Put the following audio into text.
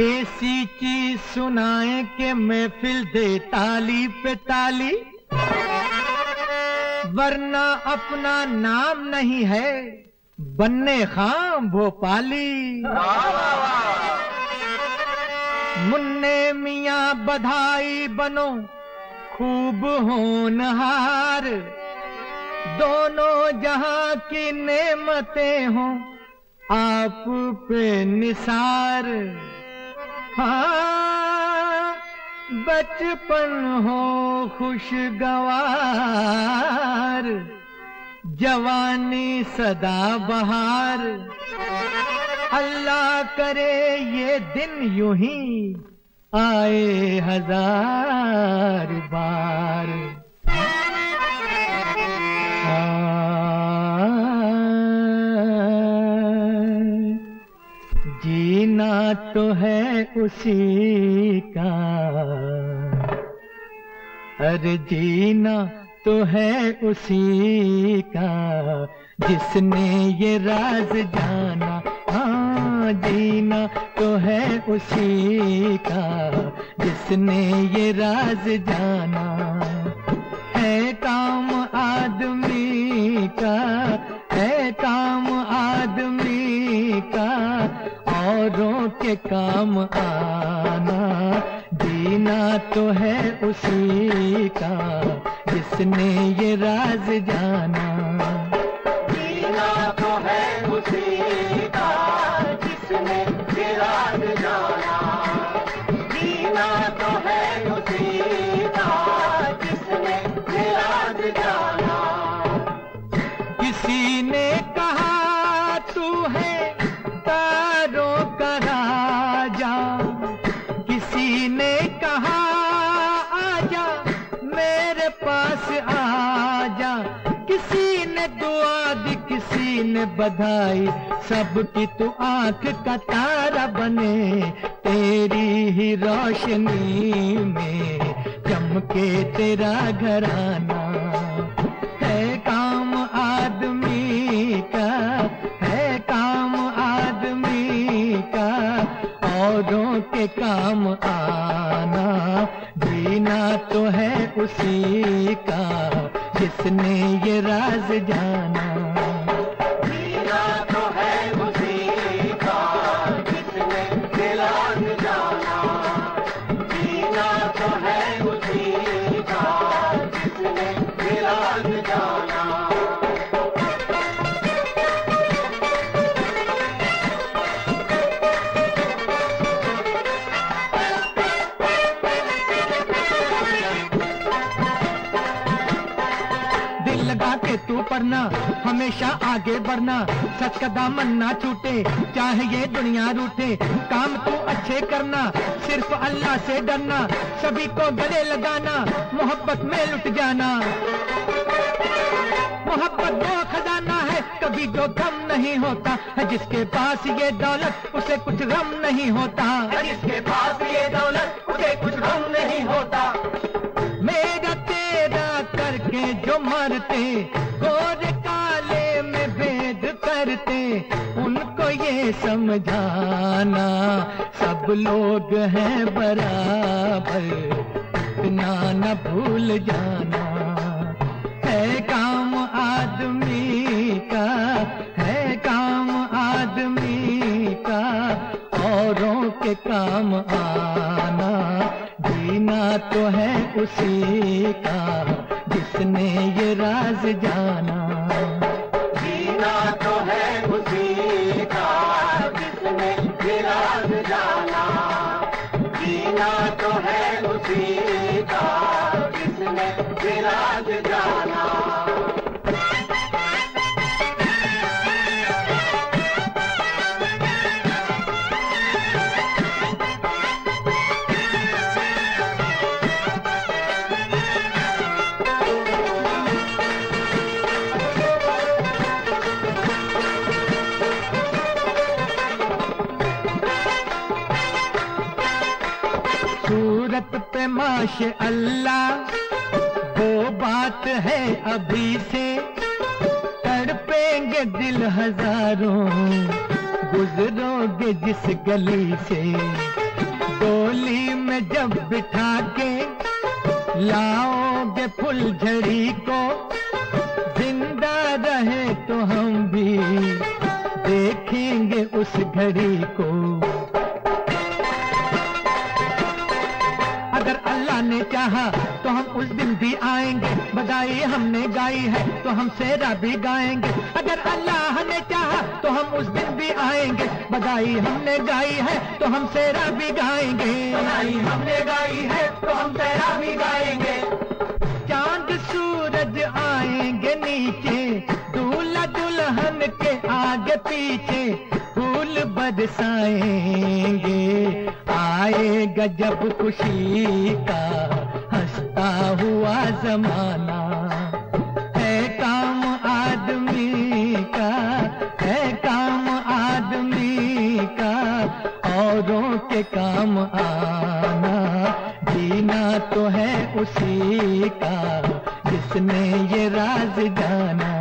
ऐसी चीज़ सुनाए के महफिल दे ताली पे ताली। वरना अपना नाम नहीं है, बन्ने खां भोपाली मुन्ने मियाँ बधाई बनो, खूब होनहार दोनों जहाँ की नेमतें हों, आप पे निसार। हाँ बचपन हो खुशगवार, जवानी सदा बहार। अल्लाह करे ये दिन यूँ ही आए हज़ार बार। जीना तो है उसी का। अरे जीना तो है उसी का। जिसने ये राज जाना हाँ जीना तो है उसी का। जिसने ये राज जाना, है के काम आना, जीना तो है उसी का, जिसने ये राज जाना। जीना तो है उसी तो है किसी ने कहा, तू है किसी ने दुआ दी, किसी ने बधाई। सबकी तू आँख का तारा बने, तेरी ही रोशनी में चमके तेरा घराना। है काम आदमी का, है काम आदमी का, औरों के काम आना। जीना तो है उसी का जिसने ये राज जीना? के तू पढ़ना हमेशा आगे बढ़ना। सच का दामन ना छूटे, चाहे ये दुनिया रूठे। काम तू अच्छे करना, सिर्फ़ अल्लाह से डरना, सभी को गले लगाना, मोहब्बत में लुट जाना। मोहब्बत वो खजाना है, कभी जो गम नहीं होता। है जिसके पास ये दौलत, उसे कुछ गम नहीं होता। जिसके पास ये दौलत जो मरते गोरे काले में भेद करते, उनको ये समझाना, सब लोग हैं बराबर, इतना न भूल जाना। है काम आदमी का, है काम आदमी का, औरों के काम आना, जीना तो है उसी का। जिसने ये राज जाना? जीना तो है उसी का, किसने ये राज जाना? जीना तो है उसी का, किसने ये राज जाना? सूरत पे माश अल्लाह वो बात है अभी से। तड़पेंगे दिल हज़ारों गुजरोगे जिस गली से। में जब बिठा के लाओगे फुलझड़ी को, ज़िंदा रहे तो हम भी देखेंगे उस घड़ी को। उस दिन भी आएँगे बधाई हमने गाई है तो हम सेरा भी गाएँगे। अगर अल्लाह ने चाहा तो हम उस दिन भी आएँगे। बधाई हमने गाई है तो हम सेरा भी गाएँगे। बधाई हमने गाई है तो हम तेरा भी गाएँगे। चाँद सूरज आएँगे नीचे दूल्हा दुल्हन के आगे पीछे फूल बरसाएँगे। आएगा जब खुशी का हंसता हुआ जमाना। है काम आदमी का, है काम आदमी का, औरों के काम आना। जीना तो है उसी का, जिसने ये राज जाना।